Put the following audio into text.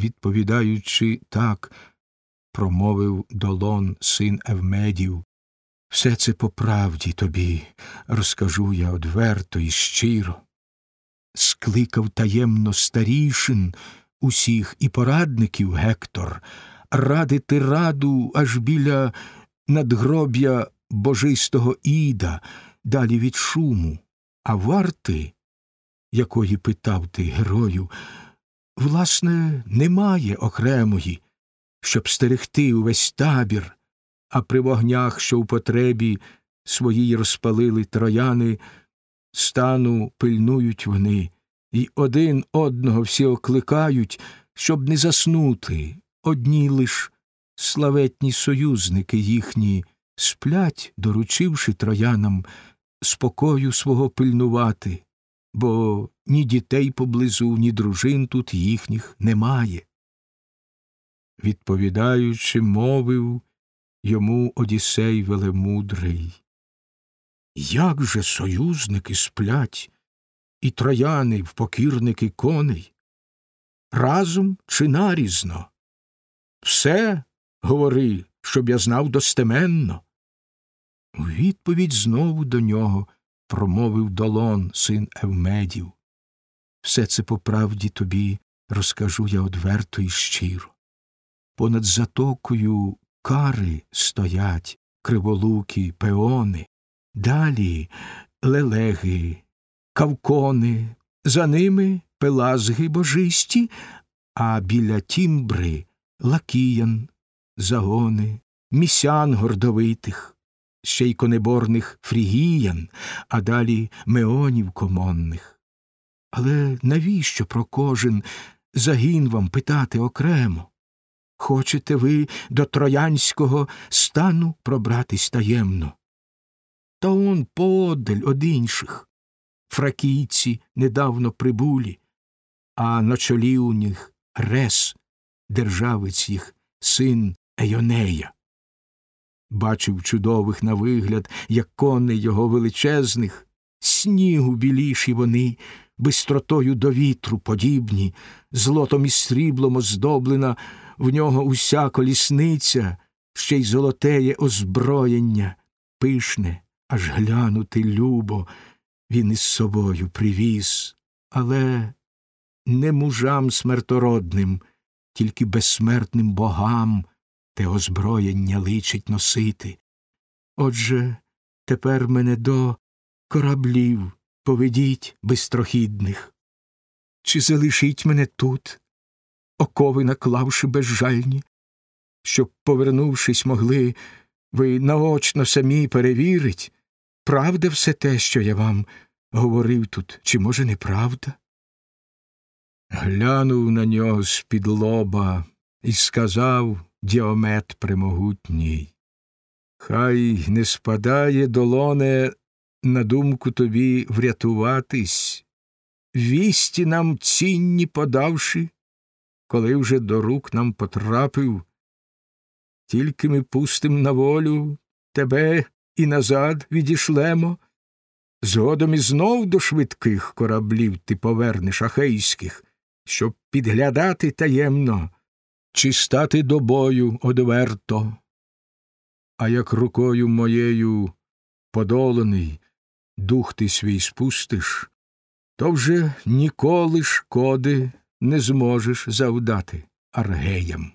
відповідаючи так, промовив долон син Евмедів. Все це по правді тобі розкажу я одверто і щиро. Скликав таємно старішин усіх і порадників Гектор, радити раду аж біля надгроб'я божистого Іда, далі від шуму, а варти, якої питав ти герою, власне, немає окремої, щоб стерегти увесь табір, а при вогнях, що в потребі своїй розпалили трояни, стану пильнують вони, і один одного всі окликають, щоб не заснути, одні лиш славетні союзники їхні сплять, доручивши троянам спокою свого пильнувати, бо ні дітей поблизу, ні дружин тут їхніх немає. Відповідаючи, мовив йому Одіссей велемудрий. Як же союзники сплять, і трояни в покірники коней? Разом чи нарізно? Все, говори, щоб я знав достеменно. У відповідь знову до нього промовив долон, син Евмедів. Все це по правді тобі розкажу я одверто і щиро. Понад затокою кари стоять криволуки, пеони, далі лелеги, кавкони, за ними пелазги божисті, а біля тімбри лакіян, загони, місян гордовитих, ще й конеборних фрігіян, а далі меонів комонних. Але навіщо про кожен загін вам питати окремо? Хочете ви до троянського стану пробратись таємно? Та он подаль од інших. Фракійці недавно прибулі, а на чолі у них рес, державець їх, син Ейонея. Бачив чудових на вигляд, як коней його величезних, снігу біліші вони, бистротою до вітру подібні, злотом і сріблом оздоблена в нього уся колісниця, ще й золотеє озброєння, пишне, аж глянути любо, він із собою привіз, але не мужам смертородним, тільки безсмертним богам те озброєння личить носити. Отже, тепер мене до кораблів поведіть бистрохідних. Чи залишіть мене тут, окови наклавши безжальні, щоб, повернувшись, могли ви наочно самі перевірить, правда все те, що я вам говорив тут, чи, може, неправда? Глянув на нього з-під лоба і сказав Діомет премогутній. Хай не спадає, долоне, на думку тобі врятуватись, вісті нам цінні подавши, коли вже до рук нам потрапив, тільки ми пустим на волю тебе і назад відішлемо, згодом і знов до швидких кораблів ти повернеш ахейських, щоб підглядати таємно, чи стати до бою одверто. А як рукою моєю подоланий дух ти свій спустиш, то вже ніколи шкоди не зможеш завдати аргеям.